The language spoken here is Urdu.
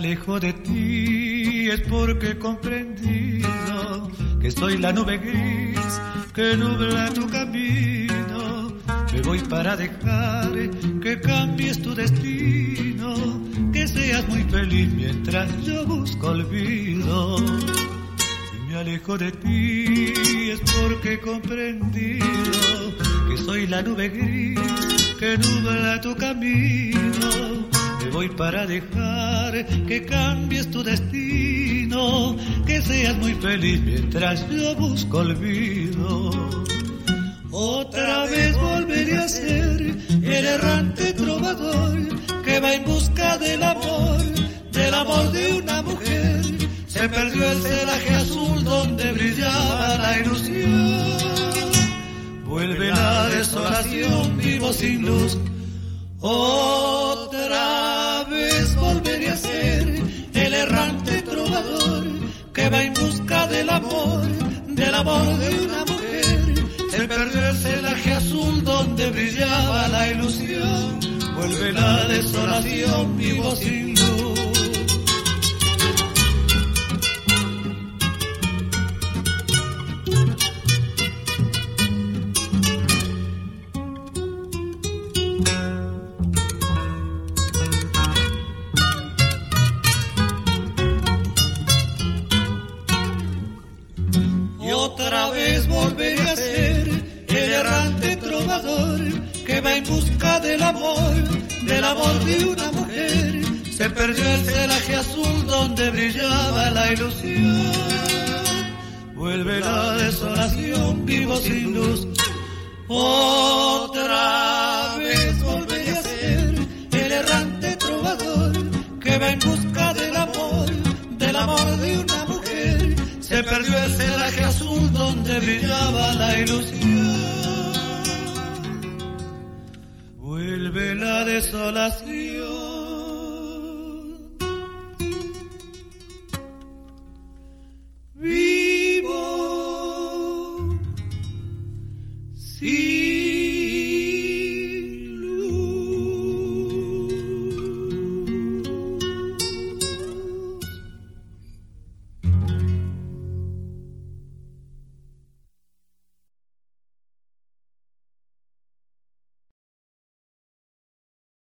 لکھو دیتی اس پور کے کمپردی کسوئی لو بگی بیلا تو کمینک لکھو دیتی اس پور کے کمپرتی لو بگی کلا تو کم لو کوئی پارا دیکھار کے کام ویسٹرا نا بھائی ترا بول دم سر جائے بول بے بس سون دون بری سو سونت والے بول بے سی بس ن سولا سیو